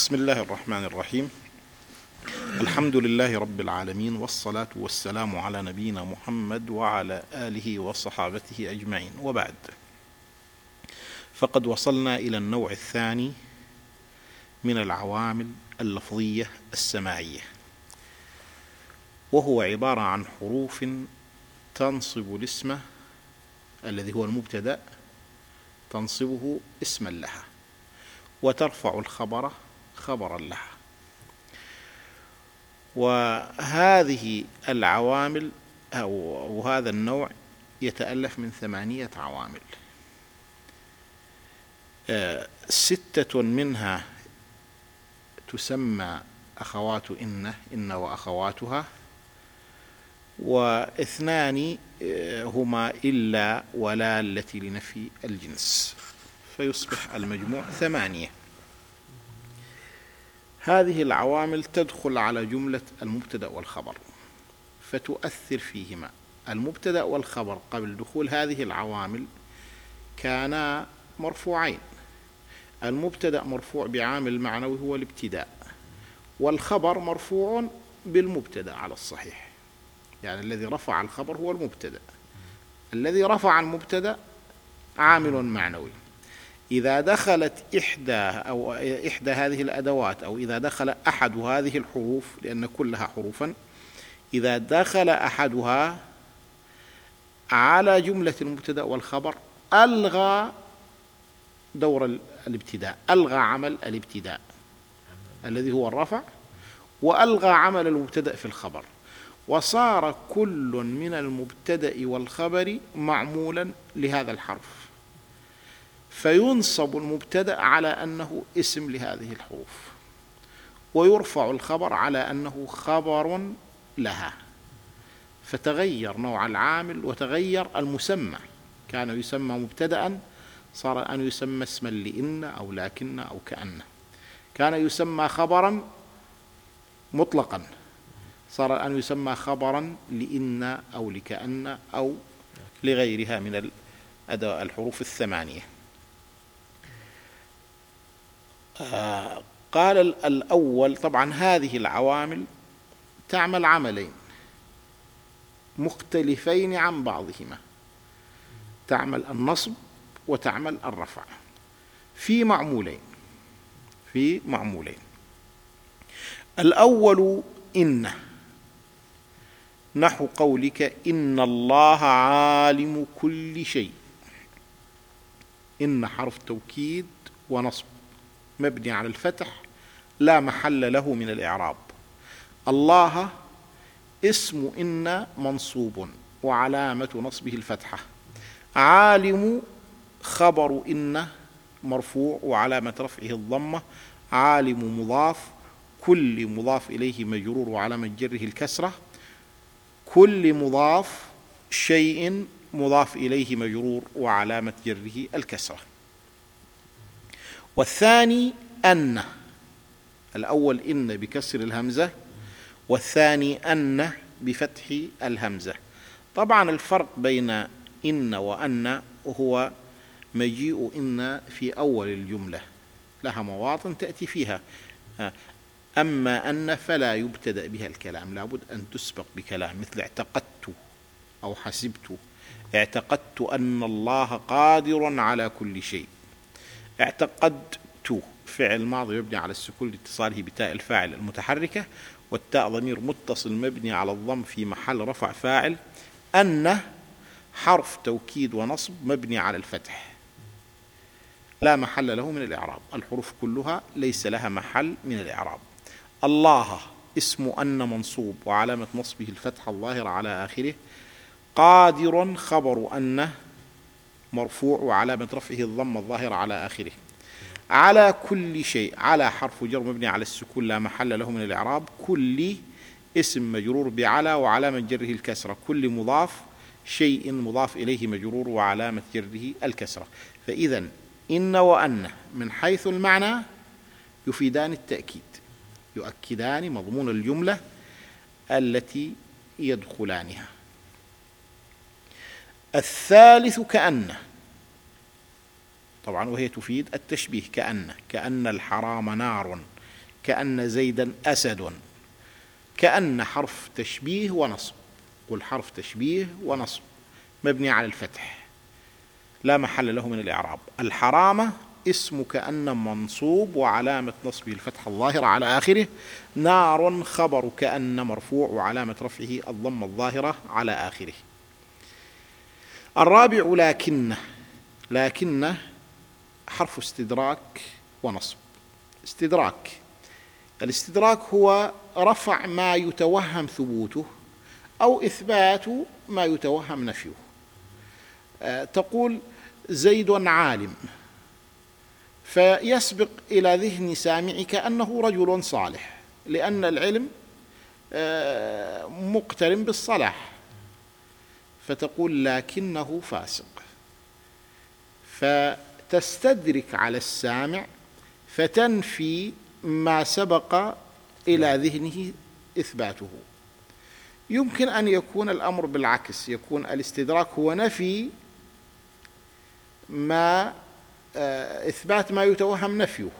بسم الله الرحمن الرحيم. الحمد لله رب العالمين والصلاة والسلام على نبينا محمد وعلى آله وصحابته أجمعين. وبعد. فقد وصلنا إلى النوع الثاني من العوامل اللفظية السماعية. وهو عبارة عن حروف تنصب الاسم الذي هو المبتدأ تنصبه اسما لها. وترفع الخبر خبرا لها. وهذه العوامل أو هذا النوع يتألف من ثمانية عوامل. آه، ستة منها تسمى أخوات إن إن وأخواتها. واثنان آه، هما إلا ولا التي لنفي الجنس. فيصبح المجموع ثمانية. هذه العوامل تدخل على جملة المبتدأ والخبر فتؤثر فيهما. المبتدأ والخبر قبل دخول هذه العوامل كانا مرفوعين. المبتدأ مرفوع بعامل معنوي هو الابتداء والخبر مرفوع بالمبتدأ على الصحيح. يعني الذي رفع الخبر هو المبتدأ. الذي رفع المبتدأ عامل معنوي. إذا دخلت إحدى أو إحدى هذه الأدوات أو إذا دخل أحد هذه الحروف لأن كلها حروفا إذا دخل أحدها على جملة المبتدأ والخبر ألغى دور الابتداء ألغى عمل الابتداء الذي هو الرفع وألغى عمل المبتدأ في الخبر. وصار كل من المبتدأ والخبر معمولا لهذا الحرف. فينصب المبتدأ على أنه اسم لهذه الحروف ويرفع الخبر على أنه خبر لها. فتغير نوع العامل وتغير المسمى. كان يسمى مبتدا صار أن يسمى اسما لإن أو لكن أو كأن. كان يسمى خبرا مطلقا. صار أن يسمى خبرا لإن أو لكأن أو لغيرها من الحروف الثمانية آه، قال الأول طبعا هذه العوامل تعمل عملين. مختلفين عن بعضهما. تعمل النصب وتعمل الرفع. في معمولين. في معمولين. الأول إن. نحو قولك إن الله عالم كل شيء. إن حرف توكيد ونصب. مبني على الفتح لا محل له من الإعراب. الله اسم إن منصوب وعلامة نصبه الفتحة. عالم خبر إن مرفوع وعلامة رفعه الضمة. عالم مضاف كل مضاف إليه مجرور وعلامة جره الكسرة. كل مضاف شيء مضاف إليه مجرور وعلامة جره الكسرة. والثاني أن. الأول إن بكسر الهمزة والثاني أن بفتح الهمزة. طبعا الفرق بين إن وأن هو مجيء إن في أول الجملة. لها مواطن تأتي فيها. أما أن فلا يبتدأ بها الكلام. لابد أن تسبق بكلام. مثل اعتقدت أو حسبت. اعتقدت أن الله قادر على كل شيء. اعتقدت فعل ماضي مبني على السكون لاتصاله بتاء الفاعل المتحركة والتاء ضمير متصل مبني على الضم في محل رفع فاعل أن حرف توكيد ونصب مبني على الفتح. لا محل له من الإعراب. الحروف كلها ليس لها محل من الإعراب. الله اسم أن منصوب وعلامة نصبه الفتحة الظاهرة على آخره. قادر خبر أن مرفوع وعلامة رفعه الضم الظاهرة على آخره. على كل شيء على حرف جر مبني على السكون لا محل له من الإعراب. كل اسم مجرور بعلى وعلامة جره الكسرة. كل مضاف شيء مضاف إليه مجرور وعلامة جره الكسرة. فإذا إن وأن من حيث المعنى يفيدان التأكيد. يؤكدان مضمون الجملة التي يدخلانها. الثالث كأن طبعا وهي تفيد التشبيه كأن كأن الحرام نار كأن زيدا أسد كأن حرف تشبيه ونصب. قل حرف تشبيه ونصب مبني على الفتح. لا محل له من الإعراب. الحرامة اسم كأن منصوب وعلامة نصبه الفتح الظاهرة على آخره. نار خبر كأن مرفوع وعلامة رفعه الضم الظاهرة على آخره. الرابع لكن لكن حرف استدراك ونصب. استدراك. الاستدراك هو رفع ما يتوهم ثبوته أو إثبات ما يتوهم نفيه. آه، تقول زيد عالم. فيسبق إلى ذهن سامعك أنه رجل صالح لأن العلم آه، مقترن بالصلاح. فتقول لكنه فاسق. فتستدرك على السامع فتنفي ما سبق إلى ذهنه إثباته. يمكن أن يكون الأمر بالعكس يكون الاستدراك هو نفي ما آه، إثبات ما يتوهم نفيه.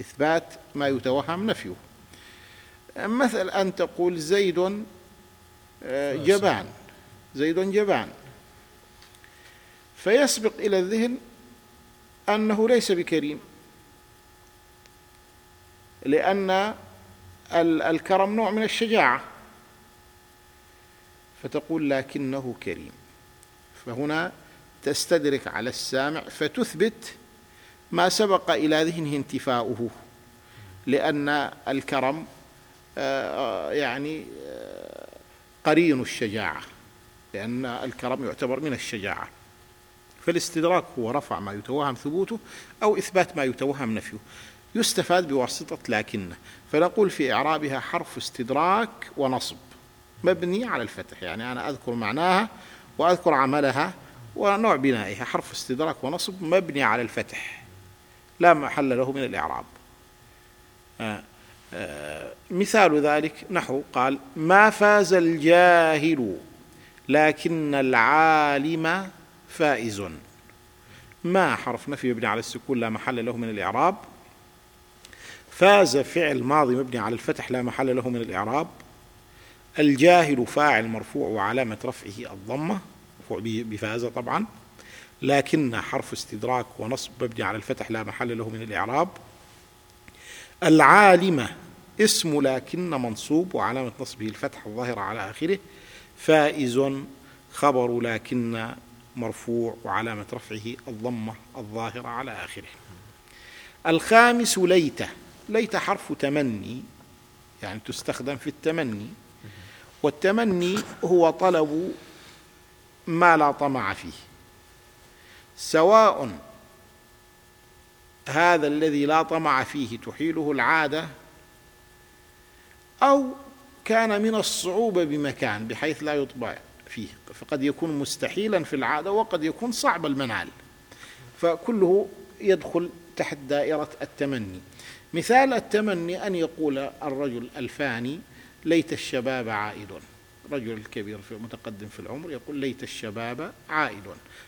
إثبات ما يتوهم نفيه. مثل أن تقول زيد آه، جبان. زيد جبان. فيسبق إلى الذهن أنه ليس بكريم. لأن الكرم نوع من الشجاعة. فتقول لكنه كريم. فهنا تستدرك على السامع فتثبت ما سبق إلى ذهنه انتفاؤه. لأن الكرم آه، يعني آه، قرين الشجاعة. لأن الكرم يعتبر من الشجاعة. فالاستدراك هو رفع ما يتوهم ثبوته أو إثبات ما يتوهم نفيه. يستفاد بواسطة لكن فنقول في إعرابها حرف استدراك ونصب. مبني على الفتح. يعني أنا أذكر معناها وأذكر عملها ونوع بنائها. حرف استدراك ونصب مبني على الفتح. لا محل له من الإعراب. آه آه مثال ذلك. نحو قال ما فاز الجاهل لكن العالم فائز. ما حرف نفي مبني على السكون لا محل له من الإعراب. فاز فعل ماضي مبني على الفتح لا محل له من الإعراب. الجاهل فاعل مرفوع وعلامة رفعه الضمة مرفوع بفازة طبعا. لكن حرف استدراك ونصب مبني على الفتح لا محل له من الإعراب. العالمة اسم لكن منصوب وعلامة نصبه الفتح الظاهرة على آخره. فائز خبر لكن مرفوع وعلامة رفعه الضمة الظاهرة على آخره. الخامس ليت ليت حرف تمني يعني تستخدم في التمني. والتمني هو طلب ما لا طمع فيه. سواء هذا الذي لا طمع فيه تحيله العادة أو كان من الصعوبة بمكان بحيث لا يطبع فيه. فقد يكون مستحيلا في العادة وقد يكون صعب المنال. فكله يدخل تحت دائرة التمني. مثال التمني أن يقول الرجل الفاني ليت الشباب عائد رجل كبير في متقدم في العمر يقول ليت الشباب عائد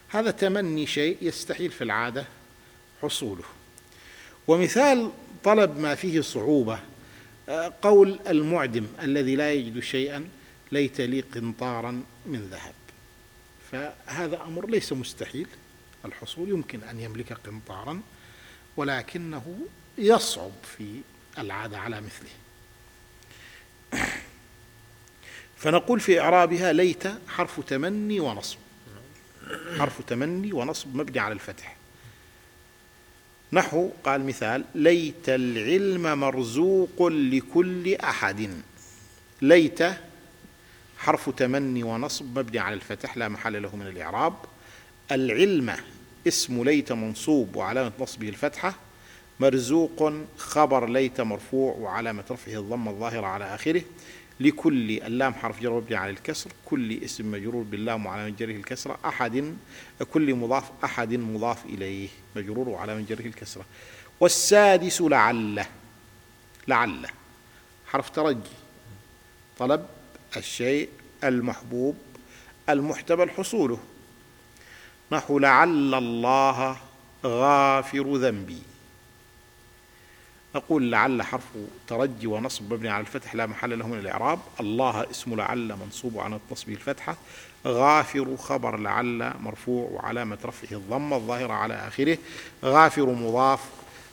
هذا تمني شيء يستحيل في العادة حصوله. ومثال طلب ما فيه صعوبة آه، قول المعدم الذي لا يجد شيئا ليت لي قنطارا من ذهب. فهذا أمر ليس مستحيل. الحصول يمكن أن يملك قنطارا ولكنه يصعب في العادة على مثله. فنقول في إعرابها ليت حرف تمني ونصب. حرف تمني ونصب مبني على الفتح. نحو قال مثال ليت العلم مرزوق لكل أحد. ليت حرف تمني ونصب مبني على الفتح لا محل له من الإعراب. العلم اسم ليت منصوب وعلامة نصبه الفتحة. مرزوق خبر ليت مرفوع وعلامة رفعه الضمة الظاهرة على آخره. لكل اللام حرف جر مبني على الكسر كل اسم مجرور باللام وعلى جره الكسرة أحد كل مضاف أحد مضاف إليه مجرور وعلى جره الكسرة. والسادس لعل لعل حرف ترجي. طلب الشيء المحبوب المحتمل حصوله. نحو لعل الله غافر ذنبي. نقول لعل حرف ترجي ونصب مبني على الفتح لا محل له من الإعراب. الله اسم لعل منصوب على نصبه الفتحة. غافر خبر لعل مرفوع وعلامة رفعه الضمة الظاهرة على آخره. غافر مضاف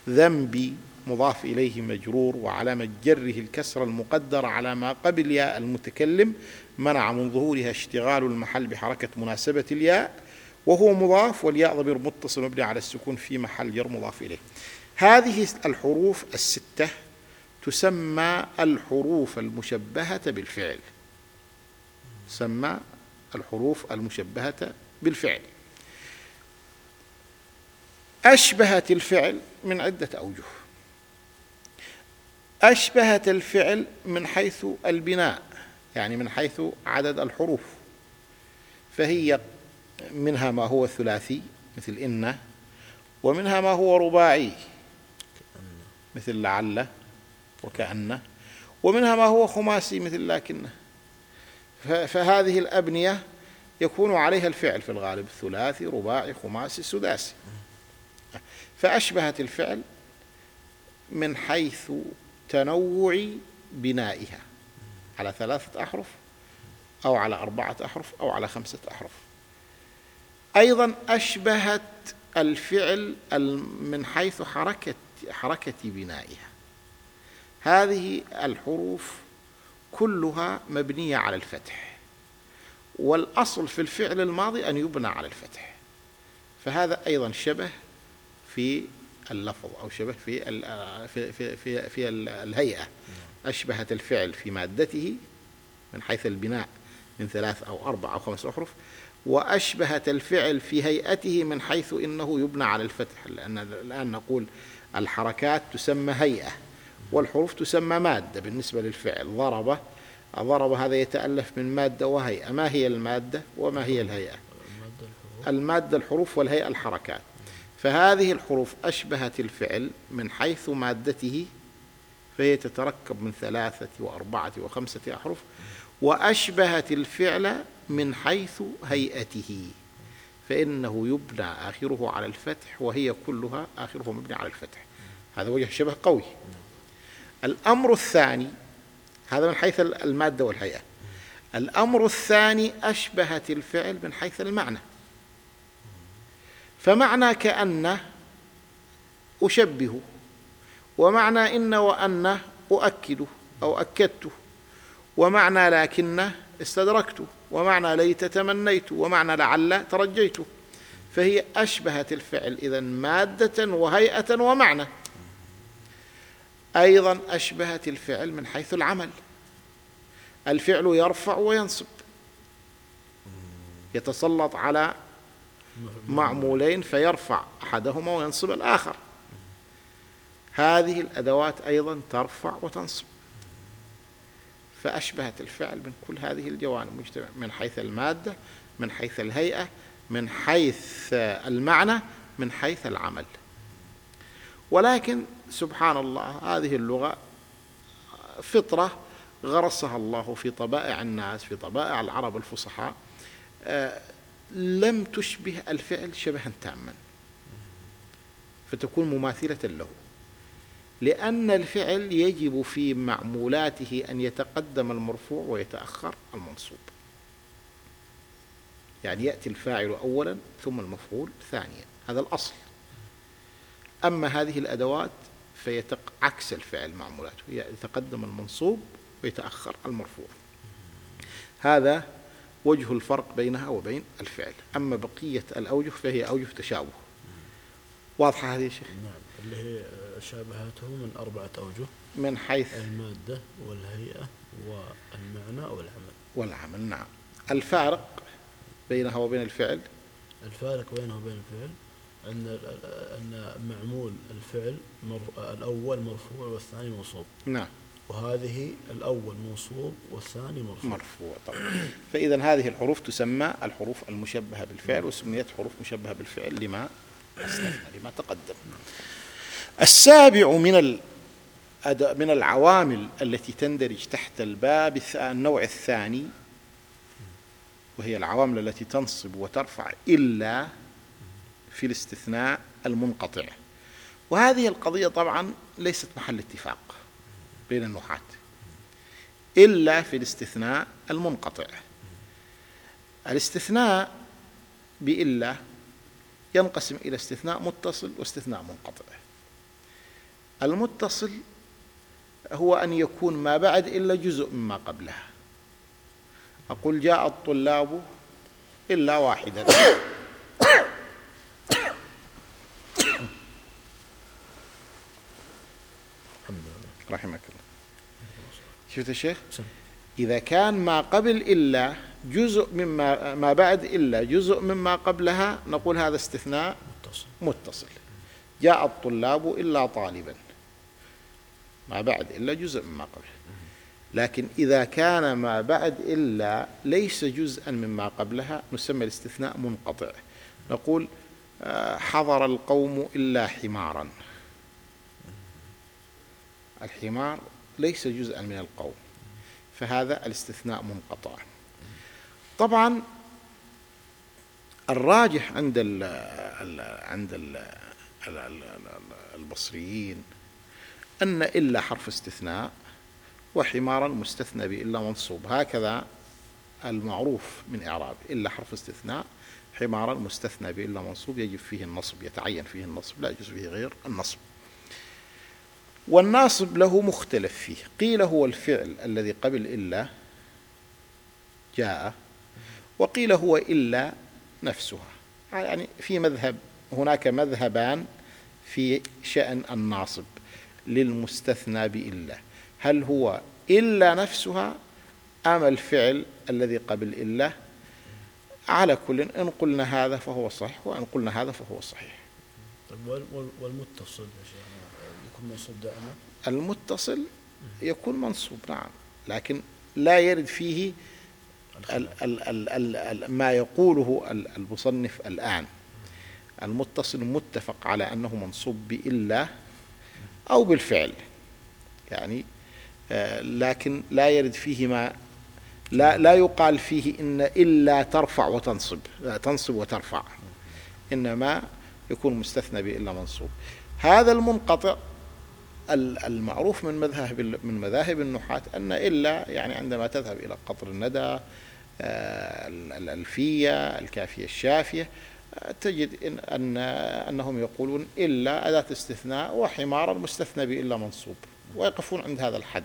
ذنبي مضاف إليه مجرور وعلامة جره الكسر المقدرة على ما قبل ياء المتكلم. منع من ظهورها اشتغال المحل بحركة مناسبة الياء. وهو مضاف والياء ضمير متصل مبني على السكون في محل جر مضاف إليه. هذه الحروف الستة تسمى الحروف المشبهة بالفعل. تسمى الحروف المشبهة بالفعل. أشبهت الفعل من عدة أوجه. أشبهت الفعل من حيث البناء يعني من حيث عدد الحروف. فهي منها ما هو ثلاثي مثل إن ومنها ما هو رباعي. مثل لعل وكأن ومنها ما هو خماسي مثل لكنه فهذه الأبنية يكون عليها الفعل في الغالب ثلاثي رباعي خماسي سداسي. فأشبهت الفعل من حيث تنوع بنائها. على ثلاثة أحرف أو على أربعة أحرف أو على خمسة أحرف. أيضا أشبهت الفعل من حيث حركة حركة بنائها. هذه الحروف كلها مبنية على الفتح. والأصل في الفعل الماضي أن يبنى على الفتح. فهذا أيضا شبه في اللفظ أو شبه في في في في, في الهيئة. أشبهت الفعل في مادته من حيث البناء من ثلاث أو أربع أو خمس أحرف وأشبهت الفعل في هيئته من حيث إنه يبنى على الفتح. لأن الآن نقول الحركات تسمى هيئة والحروف تسمى مادة بالنسبة للفعل. ضرب ضرب هذا يتألف من مادة وهيئة. ما هي المادة وما هي الهيئة؟ المادة الحروف والهيئة الحركات. فهذه الحروف أشبهت الفعل من حيث مادته فهي تتركب من ثلاثة وأربعة وخمسة أحرف وأشبهت الفعل من حيث هيئته. فإنه يبنى آخره على الفتح وهي كلها آخره مبني على الفتح. هذا وجه شبه قوي. الأمر الثاني هذا من حيث المادة والهيئة. الأمر الثاني أشبهت الفعل من حيث المعنى. فمعنى كأن أشبه ومعنى إن وأن أؤكد أو أكدت ومعنى لكن استدركت. ومعنى ليت تمنيت ومعنى لعل ترجيت. فهي أشبهت الفعل إذا مادة وهيئة ومعنى. أيضا أشبهت الفعل من حيث العمل. الفعل يرفع وينصب. يتسلط على معمولين فيرفع أحدهما وينصب الآخر. هذه الأدوات أيضا ترفع وتنصب. فأشبهت الفعل من كل هذه الجوانب مجتمع من حيث المادة من حيث الهيئة من حيث المعنى من حيث العمل. ولكن سبحان الله هذه اللغة فطرة غرسها الله في طبائع الناس في طبائع العرب الفصحاء آه، لم تشبه الفعل شبها تاما. فتكون مماثلة له. لأن الفعل يجب في معمولاته أن يتقدم المرفوع ويتأخر المنصوب. يعني يأتي الفاعل أولا ثم المفعول ثانيا. هذا الأصل. أما هذه الأدوات فيتق عكس الفعل معمولاته يتقدم المنصوب ويتأخر المرفوع. هذا وجه الفرق بينها وبين الفعل. أما بقية الأوجه فهي أوجه تشابه. واضحة هذه يا شيخ؟ نعم. اللي هي شابهته من أربعة أوجه من حيث المادة والهيئة والمعنى والعمل. والعمل نعم. الفارق بينها وبين الفعل؟ الفارق بينه وبين الفعل أن أن معمول الفعل الأول مرفوع والثاني منصوب. نعم. وهذه الأول منصوب والثاني مرفوع. مرفوع طبعا. فإذا هذه الحروف تسمى الحروف المشبهة بالفعل وسميت حروف مشبهة بالفعل لما أسلفنا لما تقدم السابع من من العوامل التي تندرج تحت الباب النوع الثاني وهي العوامل التي تنصب وترفع إلا في الاستثناء المنقطع. وهذه القضية طبعا ليست محل اتفاق بين النحاة إلا في الاستثناء المنقطع. الاستثناء بإلا ينقسم إلى استثناء متصل واستثناء منقطع. المتصل هو أن يكون ما بعد إلا جزء مما قبلها. أقول جاء الطلاب إلا واحدا. رحمك الله. شفت الشيخ إذا كان ما قبل إلا جزء مما ما بعد إلا جزء مما قبلها نقول هذا استثناء متصل, متصل. جاء الطلاب إلا طالبا. ما بعد إلا جزء مما قبله. لكن إذا كان ما بعد إلا ليس جزءا مما قبلها نسمى الاستثناء منقطع. نقول آه، حضر القوم إلا حمارا. الحمار ليس جزءا من القوم فهذا الاستثناء منقطع. طبعا الراجح عند عند ال البصريين أن إلا حرف استثناء وحمارا مستثنى بإلا منصوب. هكذا المعروف من إعراب. إلا حرف استثناء حمارا مستثنى بإلا منصوب. يجب فيه النصب يتعين فيه النصب لا يجوز فيه غير النصب. والناصب له مختلف فيه. قيل هو الفعل الذي قبل إلا جاء وقيل هو إلا نفسها. يعني في مذهب هناك مذهبان في شأن الناصب. للمستثنى بإلا. هل هو إلا نفسها أم الفعل الذي قبل إلا؟ على كل إن قلنا هذا فهو صحيح وإن قلنا هذا فهو صحيح. طيب والمتصل يكون منصوب دائما؟ المتصل يكون منصوب نعم. لكن لا يرد فيه ال ال ال ال ما يقوله المصنف الآن. المتصل متفق على أنه منصوب بإلا أو بالفعل. يعني آه، لكن لا يرد فيه ما لا لا يقال فيه إن إلا ترفع وتنصب تنصب وترفع. إنما يكون مستثنى بإلا منصوب. هذا المنقطع المعروف من مذهب من مذاهب النحاة أن إلا يعني عندما تذهب إلى قطر الندى آه، الألفية الكافية الشافية تجد إن أن أنهم يقولون إلا أداة استثناء وحمارا مستثنى بإلا منصوب ويقفون عند هذا الحد.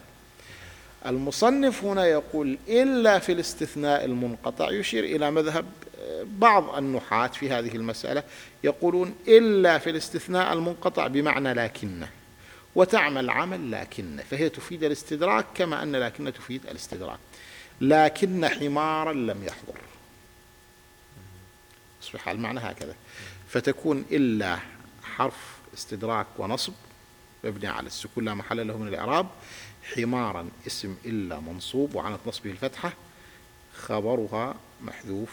المصنف هنا يقول إلا في الاستثناء المنقطع يشير إلى مذهب بعض النحاة في هذه المسألة يقولون إلا في الاستثناء المنقطع بمعنى لكنة وتعمل عمل لكنة فهي تفيد الاستدراك كما أن لكن تفيد الاستدراك. لكن حمارا لم يحضر. يصبح المعنى هكذا. فتكون إلا حرف استدراك ونصب مبني على السكون لا محل له من الإعراب. حمارا اسم إلا منصوب وعنت نصبه الفتحة. خبرها محذوف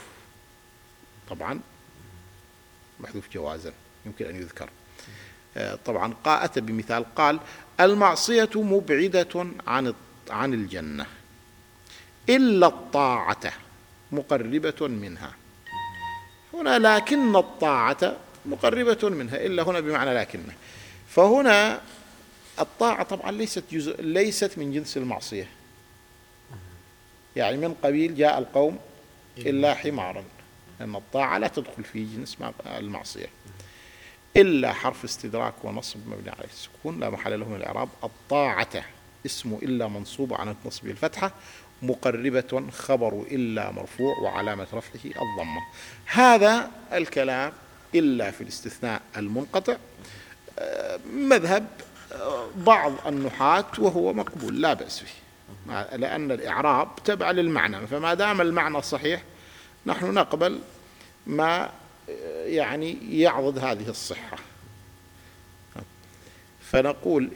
طبعا محذوف جوازا يمكن أن يذكر. آه، طبعا قاءت بمثال قال المعصية مبعدة عن عن الجنة إلا الطاعة مقربة منها. هنا لكن الطاعة مقربة منها إلا هنا بمعنى لكنه. فهنا الطاعة طبعا ليست جزء ليست من جنس المعصية. يعني من قبيل جاء القوم إلا حمارا لأن الطاعة لا تدخل في جنس المعصية. إلا حرف استدراك ونصب مبني على السكون لا محل له من الإعراب. الطاعة اسم إلا منصوب عن نصبه الفتحة مقربة خبر إلا مرفوع وعلامة رفعه الضمة. هذا الكلام إلا في الاستثناء المنقطع. آه، مذهب آه، بعض النحاة وهو مقبول لا بأس فيه لأن الإعراب تبع للمعنى فما دام المعنى صحيح نحن نقبل ما آه، يعني يعضد هذه الصحة. فنقول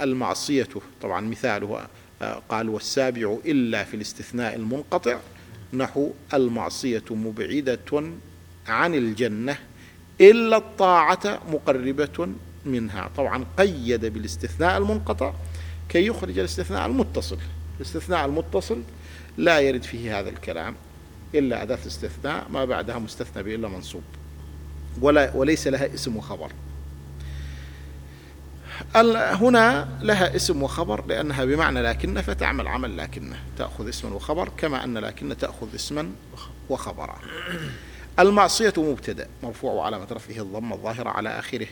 المعصية طبعا مثاله قال والسابع إلا في الاستثناء المنقطع. نحو المعصية مبعدة عن الجنة إلا الطاعة مقربة منها. طبعا قيد بالاستثناء المنقطع كي يخرج الاستثناء المتصل. الاستثناء المتصل لا يرد فيه هذا الكلام إلا أداة استثناء ما بعدها مستثنى بإلا منصوب. ولا وليس لها اسم وخبر. هنا لها اسم وخبر لأنها بمعنى لكن فتعمل عمل لكن تأخذ اسما وخبر كما أن لكن تأخذ اسما وخبرا. المعصية مبتدأ مرفوع علامة رفعه الضمة الظاهرة على آخره.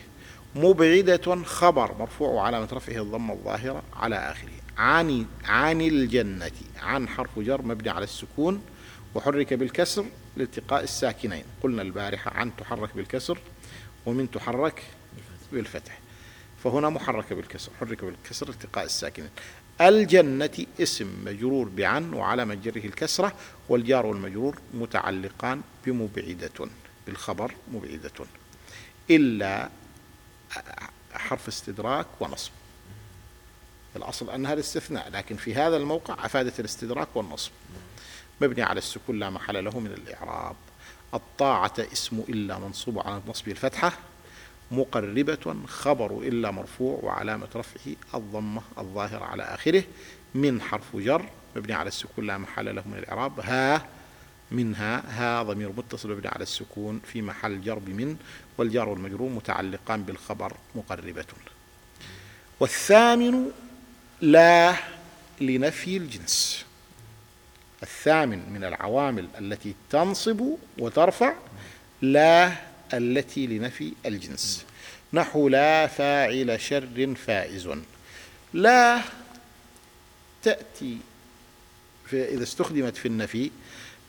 مبعدة خبر مرفوع علامة رفعه الضمة الظاهرة على آخره. عن عن الجنة عن حرف جر مبني على السكون وحرك بالكسر لالتقاء الساكنين. قلنا البارحة عن تحرك بالكسر ومن تحرك بالفتح. فهنا محركة بالكسر حرك بالكسر التقاء الساكنين الجنة اسم مجرور بعن وعلى جره الكسرة والجار والمجرور متعلقان بمبعدة بالخبر مبعدة. إلا حرف استدراك ونصب. الأصل أنها الاستثناء لكن في هذا الموقع أفادت الاستدراك والنصب. مبني على السكون لا محل له من الإعراب. الطاعة اسم إلا منصوب على نصب الفتحة. مقربة خبر إلا مرفوع وعلامة رفعه الضمة الظاهرة على آخره من حرف جر مبني على السكون لا محل له من الإعراب. ها منها ها ضمير متصل مبني على السكون في محل جر بمن والجار والمجرور متعلقان بالخبر مقربة. والثامن لا لنفي الجنس. الثامن من العوامل التي تنصب وترفع لا التي لنفي الجنس. نحو لا فاعل شر فائز. لا تأتي في إذا استخدمت في النفي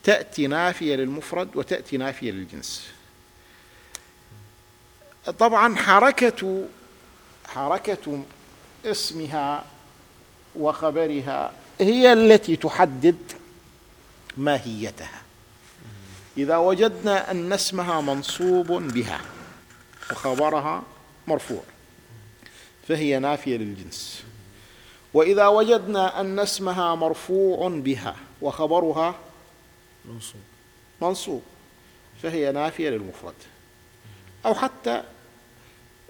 تأتي نافية للمفرد وتأتي نافية للجنس. طبعا حركة حركة اسمها وخبرها هي التي تحدد ماهيتها. إذا وجدنا أن اسمها منصوب بها وخبرها مرفوع فهي نافية للجنس. وإذا وجدنا أن اسمها مرفوع بها وخبرها منصوب. منصوب فهي نافية للمفرد. أو حتى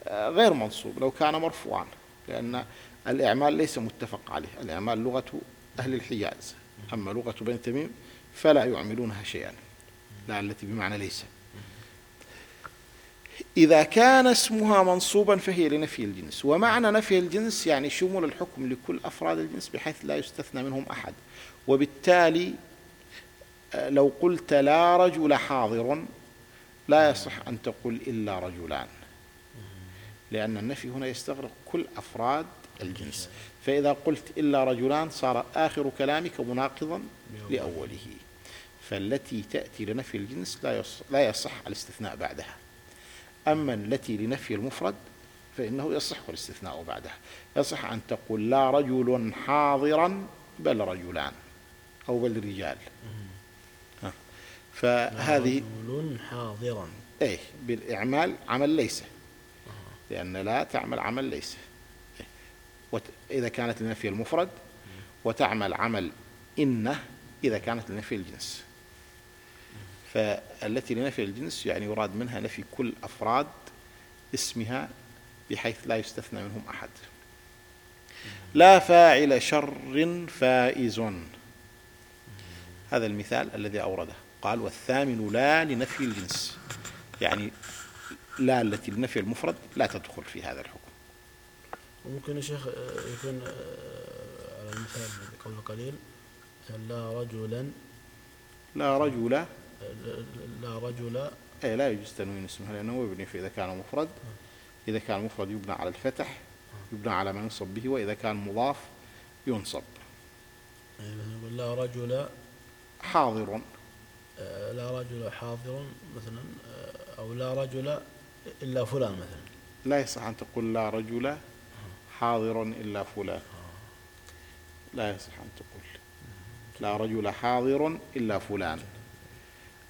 آه، غير منصوب لو كان مرفوعا لأن الإعمال ليس متفق عليه. الإعمال لغة أهل الحجاز. أما لغة بني تميم فلا يعملونها شيئا. لا التي بمعنى ليس. إذا كان اسمها منصوبا فهي لنفي الجنس ومعنى نفي الجنس يعني شمول الحكم لكل أفراد الجنس بحيث لا يستثنى منهم أحد. وبالتالي آه، لو قلت لا رجل حاضر لا يصح أن تقول إلا رجلان. لأن النفي هنا يستغرق كل أفراد الجنس. فإذا قلت إلا رجلان صار آخر كلامك مناقضا لأوله. فالتي تأتي لنفي الجنس لا يصح, لا يصح الاستثناء بعدها. أما التي لنفي المفرد فإنه يصح الاستثناء بعدها. يصح أن تقول لا رجل حاضرا بل رجلان أو بل رجال. فهذه رجل حاضرا. إيه بالإعمال عمل ليس. لأن لا تعمل عمل ليس. إيه. إذا كانت لنفي المفرد وتعمل عمل إنه إذا كانت لنفي الجنس. فالتي لنفي الجنس يعني يراد منها نفي كل أفراد اسمها بحيث لا يستثنى منهم أحد. لا فاعل شر فائز. هذا المثال الذي أورده. قال والثامن لا لنفي الجنس. يعني لا التي لنفي المفرد لا تدخل في هذا الحكم. وممكن يا شيخ آه، يكون آه، على المثال قبل قليل لا رجلا لا رجل لا رجل. أي لا يجوز تنوين اسمها لأنه يبني في إذا كان مفرد. إذا كان مفرد يبنى على الفتح يبنى على ما ينصب به وإذا كان مضاف ينصب. لا رجل. حاضر. آه، لا رجل حاضر مثلا. آه، أو لا رجل إلا فلان مثلا. لا يصح أن تقول لا رجل حاضر إلا فلان. لا يصح أن تقول لا رجل حاضر إلا فلان.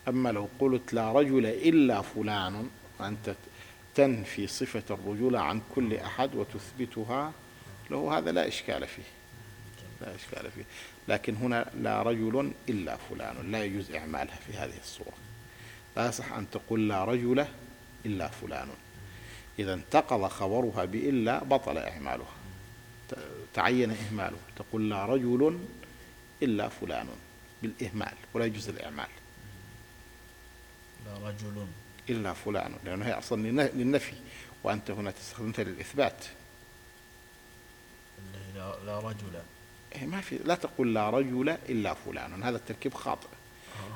أما لو قلت لا رجل إلا فلان وأنت تنفي صفة الرجولة عن كل أحد وتثبتها له هذا لا إشكال فيه. لا إشكال فيه. لكن هنا لا رجل إلا فلان لا يجوز إعمالها في هذه الصورة. لا يصح أن تقول لا رجل إلا فلان. إذا انتقض خبرها بإلا بطل إعمالها. تعين إهماله. تقول لا رجل إلا فلان. بالإهمال ولا يجوز الإعمال. لا رجل إلا فلان لأنه هي أصلا للنفي وأنت هنا تستخدمتها للإثبات لا, رجل. إيه ما في لا تقول لا رجل إلا فلان هذا التركيب خاطئ.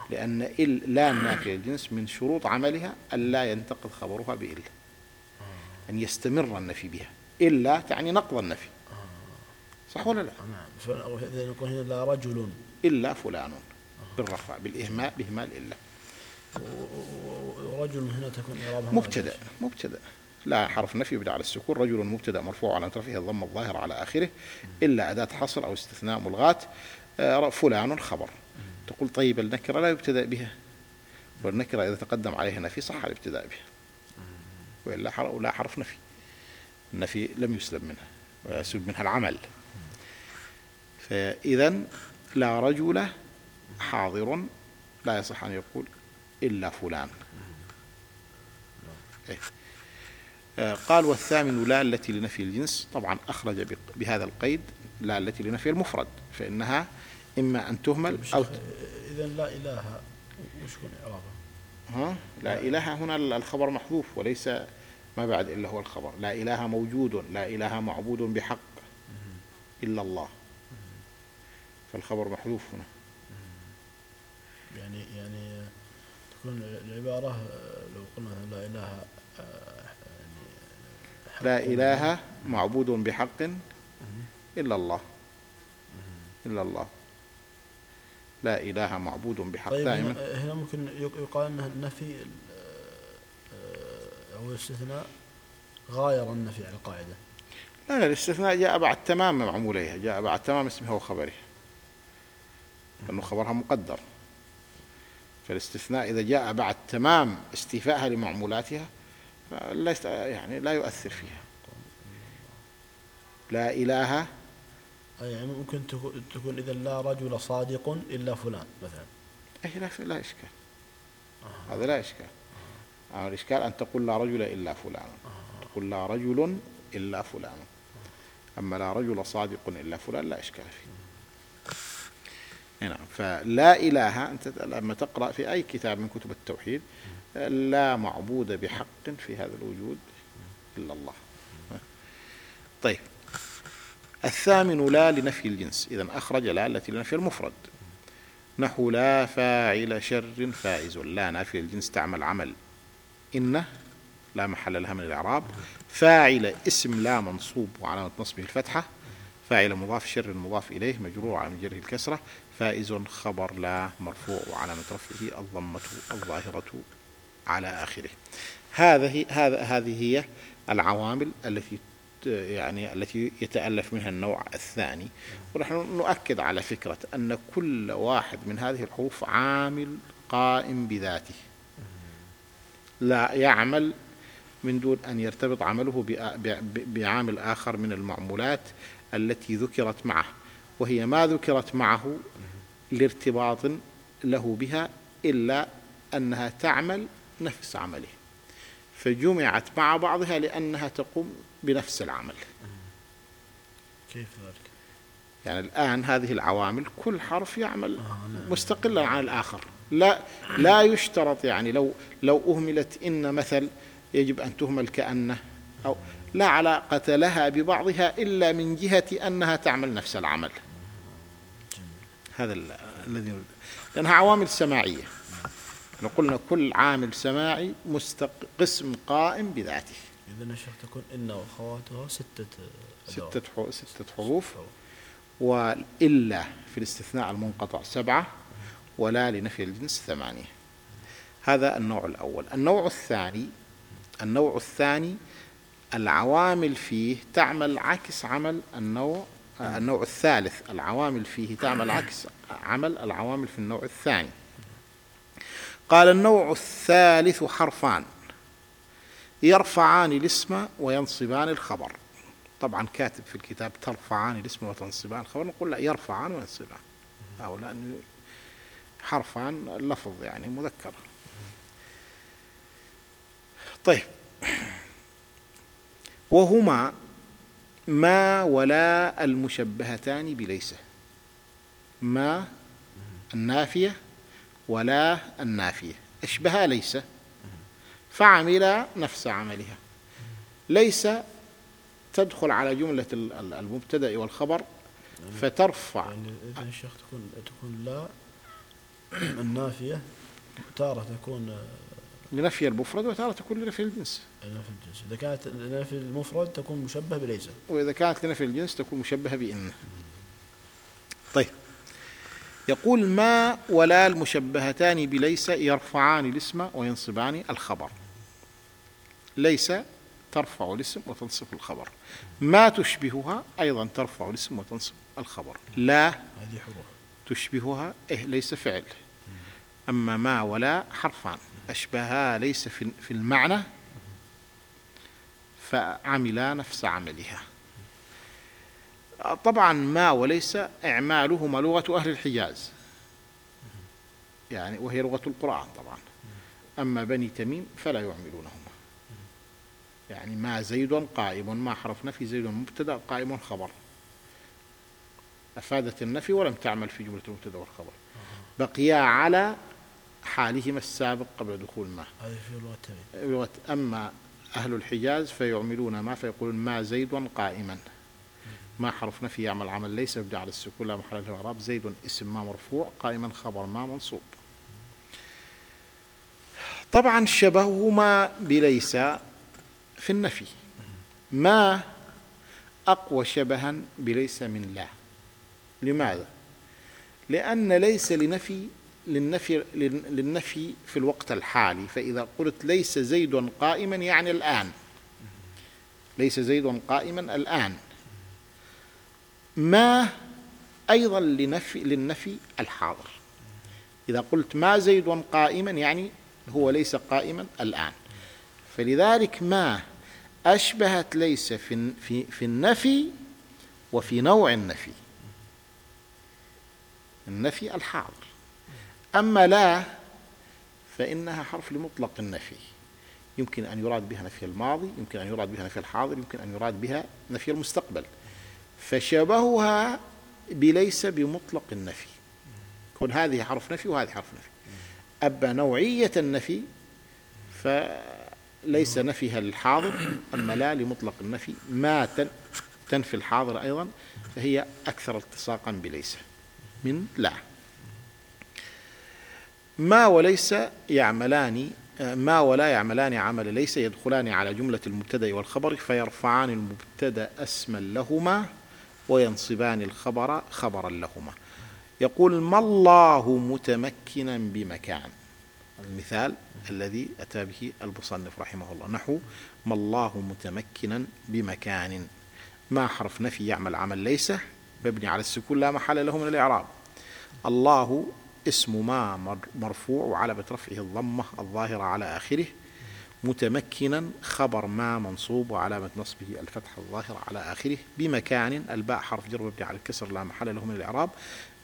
لأن إل لا النافية الجنس من شروط عملها ألا ينتقض خبرها بإلا أن يستمر النفي بها. إلا تعني نقض النفي. صح ولا لا؟ نعم. فإذا نقول هنا لا رجل. إلا فلان. بالرفع بالإهماء بإهمال إلا. ورجل هنا تكون إعرابها مبتدأ مبتدأ. لا حرف نفي يبدأ على السكون رجل مبتدأ مرفوع على رفعه الضم الظاهر على آخره إلا أداة حصر أو استثناء ملغاة. آه، فلان خبر. تقول طيب النكرة لا يبتدأ بها. والنكرة إذا تقدم عليها نفي صح الابتداء بها. وإلا لا حرف نفي. النفي لم يسلب منها ويسلب منها العمل. فإذا لا رجل حاضر لا يصح أن يقول إلا فلان. إيه. آه، قال والثامن لا التي لنفي الجنس. طبعا أخرج بهذا القيد لا التي لنفي المفرد فإنها إما أن تهمل أو إذا لا إله وش؟ ها؟ لا إله هنا الخبر محذوف وليس ما بعد إلا هو الخبر. لا إله موجود لا إله معبود بحق إلا الله. فالخبر محذوف هنا. يعني يعني تكون العبارة لو قلنا لا إله يعني لا إله معبود بحق إلا الله. إلا الله. لا إله معبود بحق. طيب دائما. هنا ممكن يقال أنه النفي آه، أو الاستثناء غاير النفي على القاعدة. لا لا الاستثناء جاء بعد تمام معموليها جاء بعد تمام اسمها وخبره لأنه خبرها مقدر. فالاستثناء إذا جاء بعد تمام استيفائها لمعمولاتها فلا يعني لا يؤثر فيها لا إله يعني ممكن تكون إذا لا رجل صادق إلا فلان مثلا أي لا لا إشكال آه. هذا لا إشكال آه. الإشكال أن تقول لا رجل إلا فلان آه. تقول لا رجل إلا فلان أما لا رجل صادق إلا فلان لا إشكال فيه نعم. فلا إله أنت لما تقرأ في أي كتاب من كتب التوحيد لا معبود بحق في هذا الوجود إلا الله. طيب. الثامن لا لنفي الجنس. إذا أخرج لا التي لنفي المفرد. نحو لا فاعل شر فائز لا نافي الجنس تعمل عمل. إن لا محل لها من الإعراب. فاعل اسم لا منصوب وعلامة نصبه الفتحة. فاعل مضاف شر مضاف إليه مجرور على جره الكسرة. فائز خبر لا مرفوع وعلامة رفعه الضمة الظاهرة على آخره. هذه هذا هذه هي العوامل التي يعني التي يتألف منها النوع الثاني. ونحن نؤكد على فكرة أن كل واحد من هذه الحروف عامل قائم بذاته. لا يعمل من دون أن يرتبط عمله بعامل آخر من المعمولات التي ذكرت معه. وهي ما ذكرت معه لارتباط له بها إلا أنها تعمل نفس عمله فجمعت مع بعضها لأنها تقوم بنفس العمل كيف ذلك؟ يعني الآن هذه العوامل كل حرف يعمل آه. مستقلا عن الآخر لا لا يشترط يعني لو لو أهملت إن مثل يجب أن تهمل كأنه أو لا علاقة لها ببعضها إلا من جهة أنها تعمل نفس العمل. هذا الذي لأنها عوامل سماعية. لو قلنا كل عامل سماعي مستق قسم قائم بذاته. إذا الشيخ تكون إن وأخواتها ستة ستة ستة حروف. وإلا في الاستثناء المنقطع سبعة ولا لنفي الجنس ثمانية. هذا النوع الأول. النوع الثاني النوع الثاني العوامل فيه تعمل عكس عمل النوع النوع الثالث العوامل فيه تعمل عكس عمل العوامل في النوع الثاني. قال النوع الثالث حرفان يرفعان الاسم وينصبان الخبر. طبعا كاتب في الكتاب ترفعان الاسم وتنصبان الخبر نقول لا يرفعان وينصبان. أو لأن حرفان لفظ يعني مذكر. طيب. وهما ما ولا المشبهتان بليس ما النافية ولا النافية. اشبها ليس. فعمل نفس عملها. ليس تدخل على جملة المبتدأ والخبر فترفع. يعني الشيخ تكون تكون لا النافية تارة تكون لنفي المفرد وتارة تكون لنفي الجنس. لنفي الجنس. إذا كانت لنفي المفرد تكون مشبه بليس وإذا كانت لنفي الجنس تكون مشبهة بإن. طيب. يقول ما ولا المشبهتان بليس يرفعان الاسم وينصبان الخبر. ليس ترفع الاسم وتنصب الخبر. ما تشبهها أيضا ترفع الاسم وتنصب الخبر. لا هذه حروف. تشبهها إيه ليس فعل. أما ما ولا حرفان. أشبها ليس في المعنى فعملا نفس عملها. طبعا ما وليس إعمالهما لغة أهل الحجاز. يعني وهي لغة القرآن طبعا. أما بني تميم فلا يعملونهما. يعني ما زيد قائم ما حرف نفي زيد مبتدأ قائم خبر. أفادت النفي ولم تعمل في جملة المبتدأ والخبر. بقيا على حالهما السابق قبل دخول ما. هذه في لغة أما أهل الحجاز فيعملون ما فيقولون ما زيد قائما. ما حرف نفي يعمل عمل ليس يبدأ على السكون لا محل له إعراب زيد اسم ما مرفوع قائما خبر ما منصوب. طبعا شبههما بليس في النفي. ما أقوى شبها بليس من لا. لماذا؟ لأن ليس لنفي للنفي للنفي في الوقت الحالي. فإذا قلت ليس زيد قائما يعني الآن. ليس زيد قائما الآن. ما أيضا لنفي للنفي الحاضر. إذا قلت ما زيد قائما يعني هو ليس قائما الآن. فلذلك ما أشبهت ليس في في في النفي وفي نوع النفي. النفي الحاضر. أما لا فإنها حرف لمطلق النفي. يمكن أن يراد بها نفي الماضي يمكن أن يراد بها نفي الحاضر يمكن أن يراد بها نفي المستقبل. فشبهها بليس بمطلق النفي. كون هذه حرف نفي وهذه حرف نفي. أبا نوعية النفي فليس نفيها الحاضر أما لا لمطلق النفي. ما تنفي الحاضر أيضا فهي أكثر التصاقا بليس. من لا. ما وليس يعملان ما ولا يعملان عمل ليس يدخلان على جملة المبتدأ والخبر فيرفعان المبتدأ اسما لهما وينصبان الخبر خبرا لهما. يقول ما الله متمكنا بمكان؟ المثال الذي أتى به المصنف رحمه الله. نحو ما الله متمكنا بمكان. ما حرف نفي يعمل عمل ليس مبني على السكون لا محل له من الإعراب. الله اسم ما مرفوع وعلامة رفعه الضمة الظاهرة على آخره متمكنا خبر ما منصوب وعلامة نصبه الفتحة الظاهرة على آخره بمكان الباء حرف جر مبني على الكسر لا محل له من الإعراب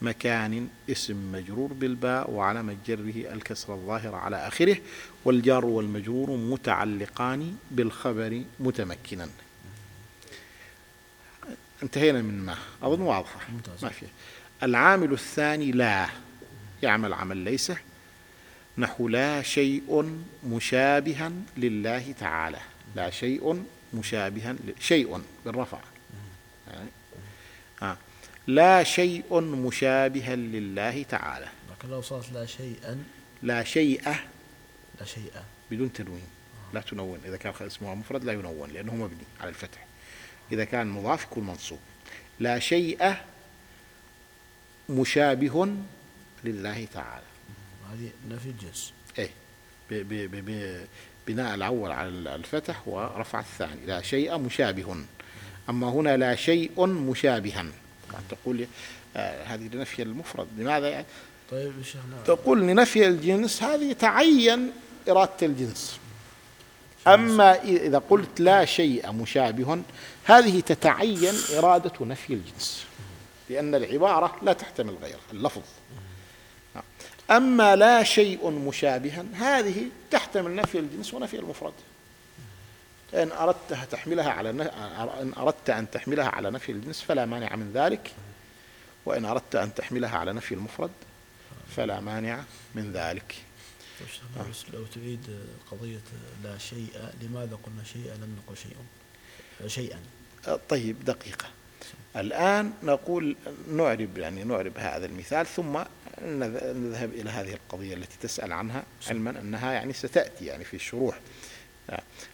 مكان اسم مجرور بالباء وعلامة جره الكسر الظاهرة على آخره والجار والمجرور متعلقان بالخبر متمكنا. انتهينا من ما؟ أظن واضحة. ما فيه العامل الثاني لا. يعمل عمل ليس نحو لا شيء مشابها لله تعالى. لا شيء مشابها شيء بالرفع. يعني آه. لا شيء مشابها لله تعالى. لكن لو صارت لا شيئا لا شيء لا شيء. بدون تنوين. لا تنون إذا كان اسمها مفرد لا ينون لأنه مبني على الفتح. إذا كان مضاف يكون منصوب. لا شيء مشابه لله تعالى. هذه نفي الجنس إيه. بناء الأول على الفتح ورفع الثاني. لا شيء مشابه. أما هنا لا شيء مشابها تقول آه هذه لنفي المفرد. لماذا؟ يعني طيب تقول لنفي الجنس هذه تعين إرادة الجنس. أما إذا قلت لا شيء مشابه هذه تتعين إرادة نفي الجنس. لأن العبارة لا تحتمل غير اللفظ. أما لا شيء مشابها هذه تحتمل نفي الجنس ونفي المفرد. إن أردت تحملها على إن أردت أن تحملها على نفي الجنس فلا مانع من ذلك وإن أردت أن تحملها على نفي المفرد فلا مانع من ذلك. لو تريد قضية لا شيء لماذا قلنا شيئا لم نقل شيء؟ شيئا. طيب دقيقة. الآن نقول نعرب يعني نعرب هذا المثال ثم نذهب إلى هذه القضية التي تسأل عنها علما أنها يعني ستأتي يعني في الشروح.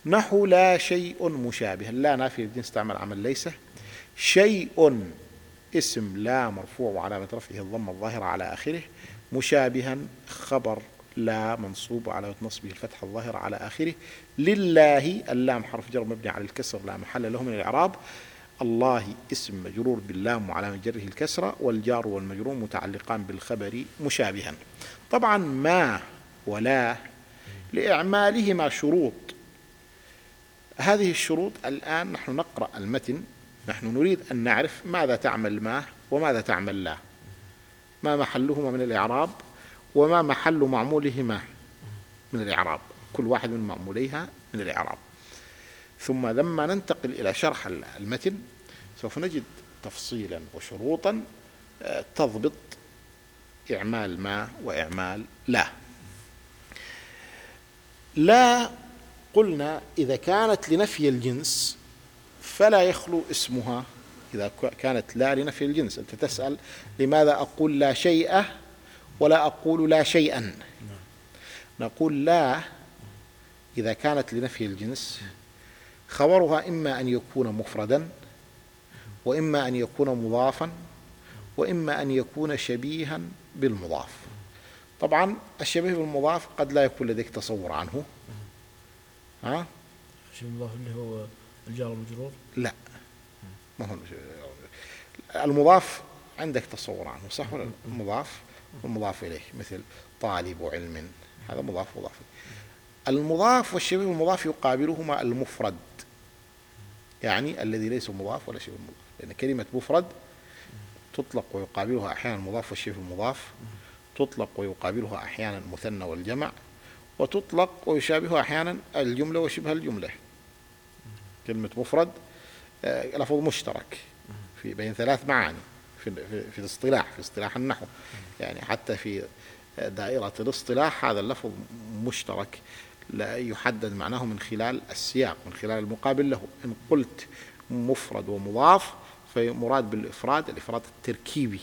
نحو لا شيء مشابه لا نافي الجنس تعمل عمل ليس. شيء اسم لا مرفوع وعلامة رفعه الضمة الظاهرة على آخره. مشابها خبر لا منصوب وعلامة نصبه الفتحة الظاهرة على آخره. لله اللام حرف جر مبني على الكسر لا محل له من الإعراب. الله اسم مجرور باللام وعلامة جره الكسرة والجار والمجرور متعلقان بالخبر مشابها. طبعا ما ولا لإعمالهما شروط. هذه الشروط الآن نحن نقرأ المتن. نحن نريد أن نعرف ماذا تعمل ما وماذا تعمل لا. ما محلهما من الإعراب وما محل معمولهما من الإعراب. كل واحد من معموليها من الإعراب. ثم لما ننتقل إلى شرح المتن سوف نجد تفصيلا وشروطا آه، تضبط إعمال ما وإعمال لا. لا قلنا إذا كانت لنفي الجنس فلا يخلو اسمها. إذا كانت لا لنفي الجنس أنت تسأل لماذا أقول لا شيء ولا أقول لا شيئا؟ نقول لا إذا كانت لنفي الجنس خبرها إما أن يكون مفردا وإما أن يكون مضافا وإما أن يكون شبيها بالمضاف. طبعا الشبيه بالمضاف قد لا يكون لديك تصور عنه. ها؟ الشبيه بالمضاف اللي هو الجار والمجرور؟ لا. ما هو المضاف عندك تصور عنه صح ولا المضاف والمضاف إليه مثل طالب علم. هذا مضاف مضاف المضاف والشبيه المضاف يقابلهما المفرد. يعني الذي ليس مضاف ولا شبه مضاف. لأن كلمة مفرد تطلق ويقابلها أحيانا المضاف والشبه المضاف تطلق ويقابلها أحيانا المثنى والجمع وتطلق ويشابهها أحيانا الجملة وشبه الجملة. كلمة مفرد آه، لفظ مشترك في بين ثلاث معاني في في الاصطلاح في اصطلاح النحو. يعني حتى في دائرة الاصطلاح هذا اللفظ مشترك. لا يحدد معناه من خلال السياق من خلال المقابل له. إن قلت مفرد ومضاف فمراد بالإفراد الإفراد التركيبي.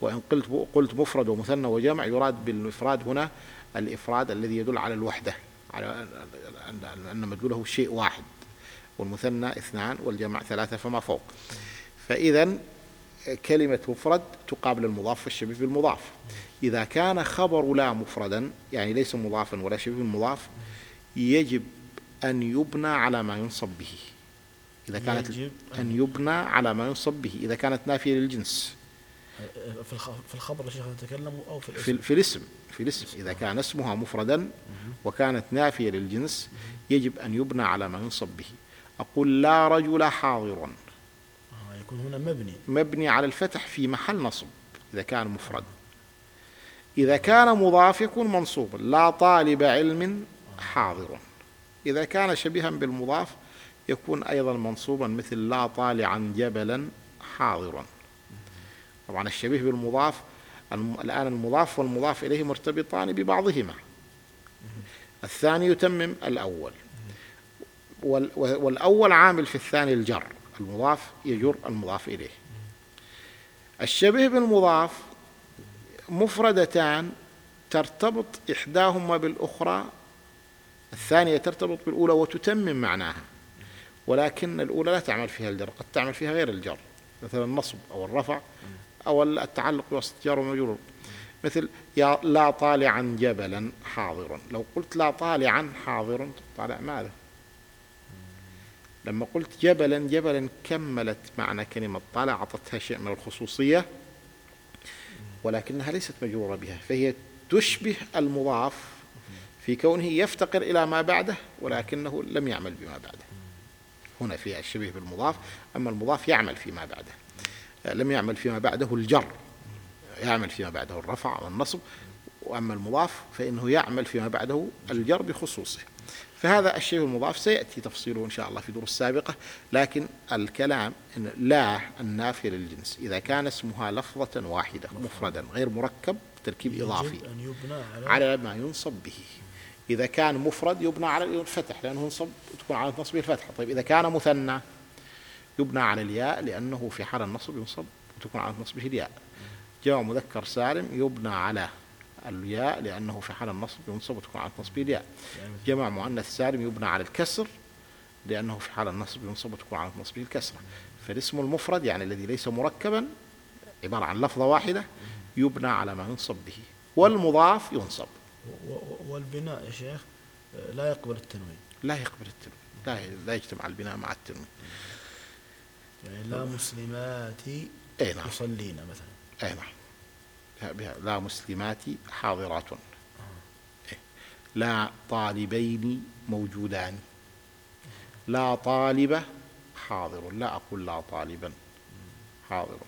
وإن قلت قلت مفرد ومثنى وجمع يراد بالإفراد هنا الإفراد الذي يدل على الوحدة على أن مدلوله شيء واحد. والمثنى اثنان والجمع ثلاثة فما فوق. فإذا كلمة مفرد تقابل المضاف والشبيه بالمضاف. إذا كان خبر لا مفردا يعني ليس مضافا ولا شبيه بالمضاف يجب أن يبنى على ما ينصب به. إذا كانت أن يبنى على ما ينصب به إذا كانت نافية للجنس. في الخبر الشيخ نتكلم أو في الاسم. في, في الاسم في الاسم. إذا كان اسمها مفردا وكانت نافية للجنس يجب أن يبنى على ما ينصب به. أقول لا رجل حاضر. آه، يكون هنا مبني. مبني على الفتح في محل نصب إذا كان مفرد. إذا كان مضاف يكون منصوبا لا طالب علم حاضر. إذا كان شبيها بالمضاف يكون أيضا منصوبا مثل لا طالعا جبلا حاضرا. طبعا الشبيه بالمضاف الآن المضاف والمضاف إليه مرتبطان ببعضهما. الثاني يتمم الأول. والأول عامل في الثاني الجر المضاف يجر المضاف إليه. الشبيه بالمضاف مفردتان ترتبط إحداهما بالأخرى الثانية ترتبط بالأولى وتتمم معناها. ولكن الأولى لا تعمل فيها الجر قد تعمل فيها غير الجر مثل النصب أو الرفع أو التعلق بوسط جار ومجرور. مثل يا لا طالعا جبلا حاضرا. لو قلت لا طالعا حاضر طالع ماذا؟ لما قلت جبلا جبلا كملت معنى كلمة طالع أعطتها شيء من الخصوصية ولكنها ليست مجرورة بها فهي تشبه المضاف في كونه يفتقر إلى ما بعده ولكنه لم يعمل بما بعده. هنا فيها الشبيه بالمضاف أما المضاف يعمل فيما بعده. لم يعمل فيما بعده الجر يعمل فيما بعده الرفع والنصب وأما المضاف فإنه يعمل فيما بعده الجر بخصوصه. فهذا الشيء المضاف سيأتي تفصيله إن شاء الله في دروس سابقة لكن الكلام إن لا النافية للجنس. إذا كان اسمها لفظة واحدة مفردا غير مركب تركيب إضافي. أن يبنى على, على ما ينصب به. إذا كان مفرد يبنى على الفتح لأنه ينصب تكون على نصبه الفتحة. طيب إذا كان مثنى يبنى على الياء لأنه في حال النصب ينصب وتكون على نصبه الياء. جمع مذكر سالم يبنى على الياء لأنه في حال النصب ينصب وتكون على نصبه الياء جمع مؤنث سالم يبنى على الكسر لأنه في حال النصب ينصب وتكون على نصبه الكسرة فالاسم المفرد يعني الذي ليس مركبا عبارة عن لفظة واحدة يبنى على ما ينصب به. والمضاف ينصب. والبناء يا شيخ لا يقبل التنوين. لا يقبل التنوين. لا لا يجتمع البناء مع التنوين. يعني لا مسلمات أي نعم. يصلين مثلا. أي نعم. لا مسلمات حاضرات. إيه. لا طالبين موجودان. لا طالبة حاضر. لا أقول لا طالبا حاضر.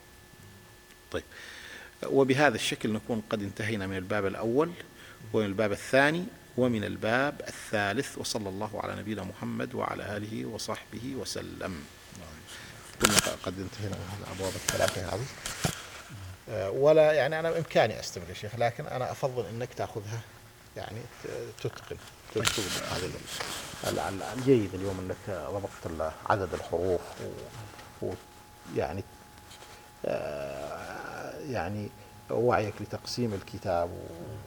طيب. وبهذا الشكل نكون قد انتهينا من الباب الأول ومن الباب الثاني ومن الباب الثالث. وصلى الله على نبينا محمد وعلى آله وصحبه وسلم. كنا قد انتهينا من الأبواب الثلاثة آه، ولا يعني أنا بإمكاني أستمر يا شيخ لكن أنا أفضل أنك تأخذها يعني تتقن تكتب هذا ال- ال- الجيد اليوم أنك ضبطت عدد الحروف و- ويعني آه، يعني وعيك لتقسيم الكتاب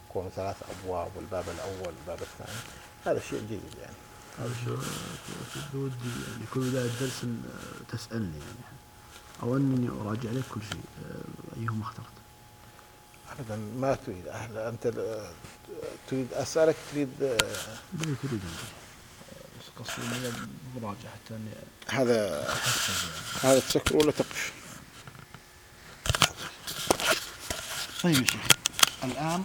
وكون ثلاث أبواب والباب الأول والباب الثاني هذا شيء جيد يعني. هذا شيء بودي يعني كل بداية درس آه، تسألني يعني. أو أنني أراجع لك كل شيء آه، أيهما اخترت. أبدا ما تريد أهل أنت ل- تريد أسألك تريد آه، الذي تريد أنت بس قصدي من المراجعة حتى أني هذا هذا تسكر ولا تقف طيب يا شيخ الآن